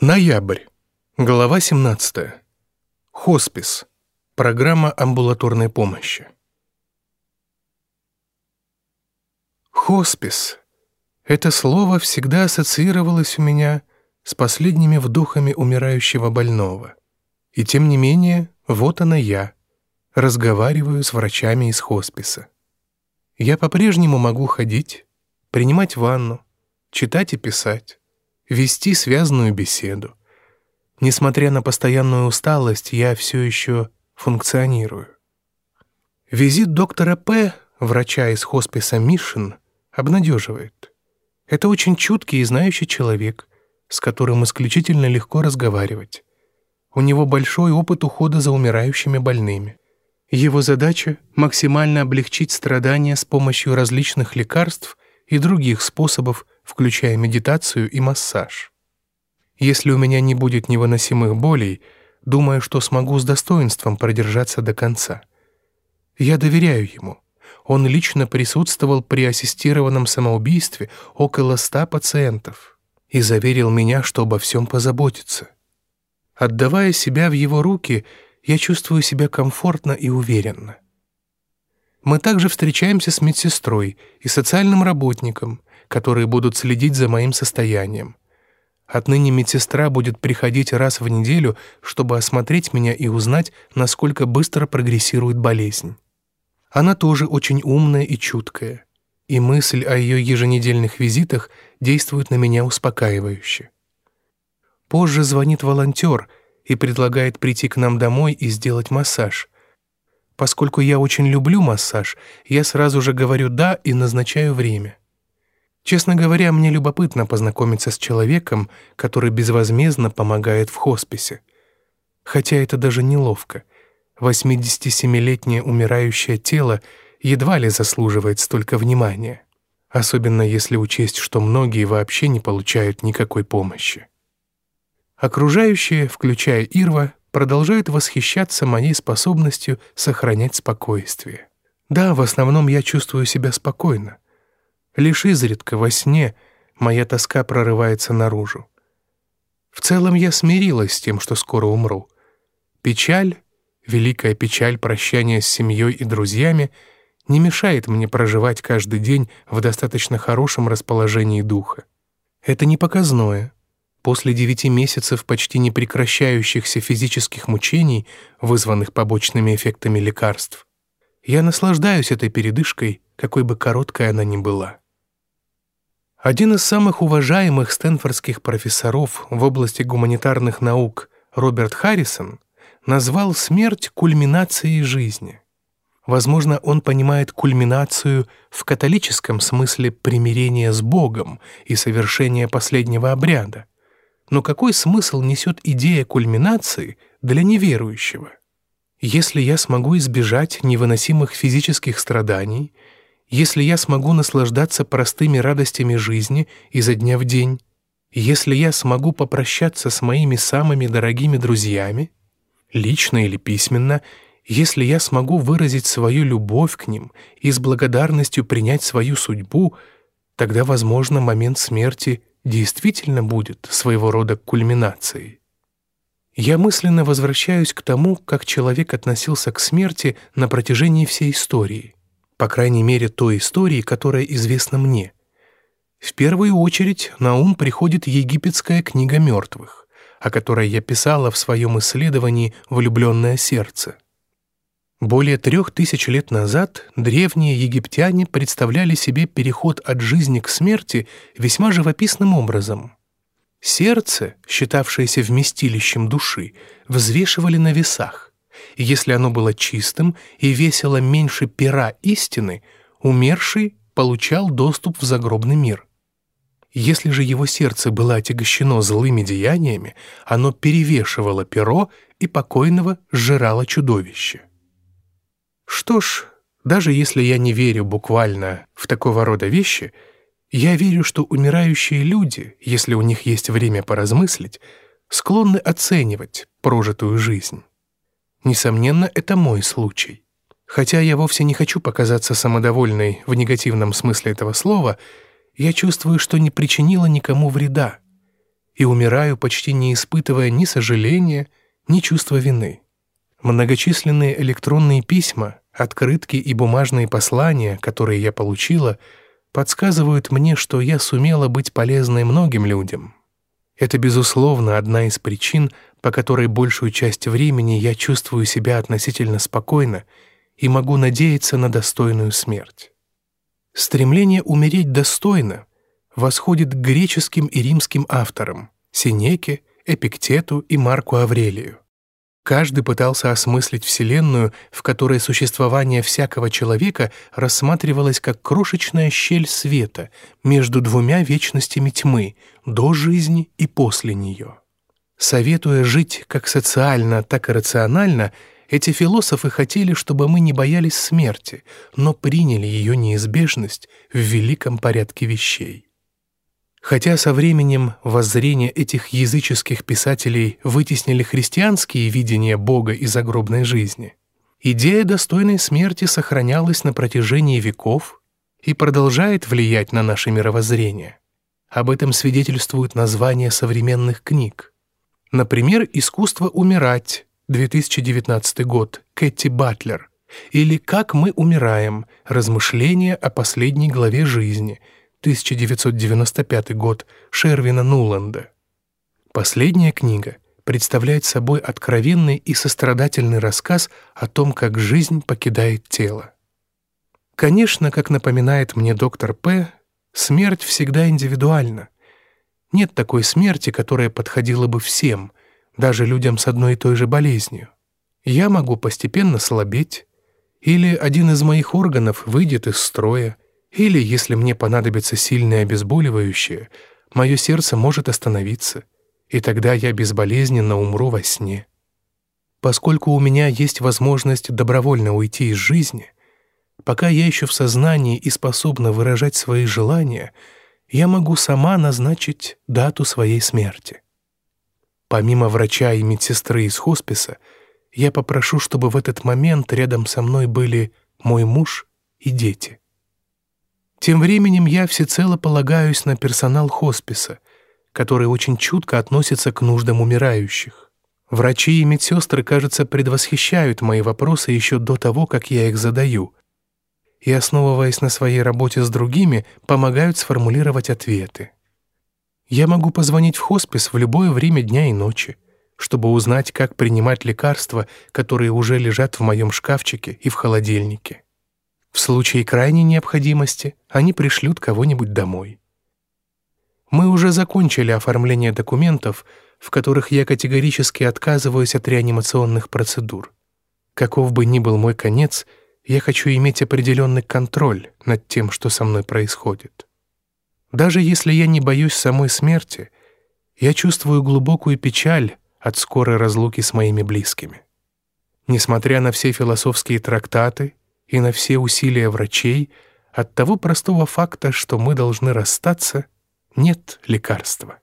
Ноябрь. Глава 17. Хоспис. Программа амбулаторной помощи. Хоспис. Это слово всегда ассоциировалось у меня с последними вдохами умирающего больного. И тем не менее, вот она я, разговариваю с врачами из хосписа. Я по-прежнему могу ходить, принимать ванну, читать и писать вести связанную беседу. Несмотря на постоянную усталость, я все еще функционирую. Визит доктора П., врача из хосписа Мишин, обнадеживает. Это очень чуткий и знающий человек, с которым исключительно легко разговаривать. У него большой опыт ухода за умирающими больными. Его задача — максимально облегчить страдания с помощью различных лекарств и других способов включая медитацию и массаж. Если у меня не будет невыносимых болей, думаю, что смогу с достоинством продержаться до конца. Я доверяю ему. Он лично присутствовал при ассистированном самоубийстве около ста пациентов и заверил меня, что обо всем позаботится. Отдавая себя в его руки, я чувствую себя комфортно и уверенно. Мы также встречаемся с медсестрой и социальным работником, которые будут следить за моим состоянием. Отныне медсестра будет приходить раз в неделю, чтобы осмотреть меня и узнать, насколько быстро прогрессирует болезнь. Она тоже очень умная и чуткая, и мысль о ее еженедельных визитах действует на меня успокаивающе. Позже звонит волонтер и предлагает прийти к нам домой и сделать массаж. Поскольку я очень люблю массаж, я сразу же говорю «да» и назначаю время. Честно говоря, мне любопытно познакомиться с человеком, который безвозмездно помогает в хосписе. Хотя это даже неловко. 87-летнее умирающее тело едва ли заслуживает столько внимания. Особенно если учесть, что многие вообще не получают никакой помощи. Окружающие, включая Ирва, продолжают восхищаться моей способностью сохранять спокойствие. Да, в основном я чувствую себя спокойно. Лишь изредка во сне моя тоска прорывается наружу. В целом я смирилась с тем, что скоро умру. Печаль, великая печаль прощания с семьей и друзьями не мешает мне проживать каждый день в достаточно хорошем расположении духа. Это не показное. После девяти месяцев почти непрекращающихся физических мучений, вызванных побочными эффектами лекарств, я наслаждаюсь этой передышкой, какой бы короткой она ни была. Один из самых уважаемых стэнфордских профессоров в области гуманитарных наук Роберт Харрисон назвал смерть кульминацией жизни. Возможно, он понимает кульминацию в католическом смысле примирения с Богом и совершения последнего обряда. Но какой смысл несет идея кульминации для неверующего? Если я смогу избежать невыносимых физических страданий – если я смогу наслаждаться простыми радостями жизни изо дня в день, если я смогу попрощаться с моими самыми дорогими друзьями, лично или письменно, если я смогу выразить свою любовь к ним и с благодарностью принять свою судьбу, тогда, возможно, момент смерти действительно будет своего рода кульминацией. Я мысленно возвращаюсь к тому, как человек относился к смерти на протяжении всей истории по крайней мере той истории, которая известна мне. В первую очередь на ум приходит египетская книга мертвых, о которой я писала в своем исследовании «Влюбленное сердце». Более трех тысяч лет назад древние египтяне представляли себе переход от жизни к смерти весьма живописным образом. Сердце, считавшееся вместилищем души, взвешивали на весах. Если оно было чистым и весило меньше пера истины, умерший получал доступ в загробный мир. Если же его сердце было отягощено злыми деяниями, оно перевешивало перо и покойного сжирало чудовище. Что ж, даже если я не верю буквально в такого рода вещи, я верю, что умирающие люди, если у них есть время поразмыслить, склонны оценивать прожитую жизнь. Несомненно, это мой случай. Хотя я вовсе не хочу показаться самодовольной в негативном смысле этого слова, я чувствую, что не причинила никому вреда. и умираю, почти не испытывая ни сожаления, ни чувства вины. Многочисленные электронные письма, открытки и бумажные послания, которые я получила, подсказывают мне, что я сумела быть полезной многим людям. Это, безусловно, одна из причин, по которой большую часть времени я чувствую себя относительно спокойно и могу надеяться на достойную смерть. Стремление умереть достойно восходит к греческим и римским авторам Синеке, Эпиктету и Марку Аврелию. Каждый пытался осмыслить Вселенную, в которой существование всякого человека рассматривалось как крошечная щель света между двумя вечностями тьмы, до жизни и после нее. Советуя жить как социально, так и рационально, эти философы хотели, чтобы мы не боялись смерти, но приняли ее неизбежность в великом порядке вещей. Хотя со временем воззрения этих языческих писателей вытеснили христианские видения Бога и загробной жизни, идея достойной смерти сохранялась на протяжении веков и продолжает влиять на наше мировоззрение. Об этом свидетельствуют названия современных книг. Например, «Искусство умирать» 2019 год, Кэти Батлер, или «Как мы умираем. Размышления о последней главе жизни» 1995 год, Шервина Нуланда. Последняя книга представляет собой откровенный и сострадательный рассказ о том, как жизнь покидает тело. Конечно, как напоминает мне доктор П., смерть всегда индивидуальна. Нет такой смерти, которая подходила бы всем, даже людям с одной и той же болезнью. Я могу постепенно слабеть, или один из моих органов выйдет из строя, или, если мне понадобится сильное обезболивающее, мое сердце может остановиться, и тогда я безболезненно умру во сне. Поскольку у меня есть возможность добровольно уйти из жизни, пока я еще в сознании и способна выражать свои желания — я могу сама назначить дату своей смерти. Помимо врача и медсестры из хосписа, я попрошу, чтобы в этот момент рядом со мной были мой муж и дети. Тем временем я всецело полагаюсь на персонал хосписа, который очень чутко относится к нуждам умирающих. Врачи и медсестры, кажется, предвосхищают мои вопросы еще до того, как я их задаю, и, основываясь на своей работе с другими, помогают сформулировать ответы. Я могу позвонить в хоспис в любое время дня и ночи, чтобы узнать, как принимать лекарства, которые уже лежат в моем шкафчике и в холодильнике. В случае крайней необходимости они пришлют кого-нибудь домой. Мы уже закончили оформление документов, в которых я категорически отказываюсь от реанимационных процедур. Каков бы ни был мой конец — я хочу иметь определенный контроль над тем, что со мной происходит. Даже если я не боюсь самой смерти, я чувствую глубокую печаль от скорой разлуки с моими близкими. Несмотря на все философские трактаты и на все усилия врачей, от того простого факта, что мы должны расстаться, нет лекарства.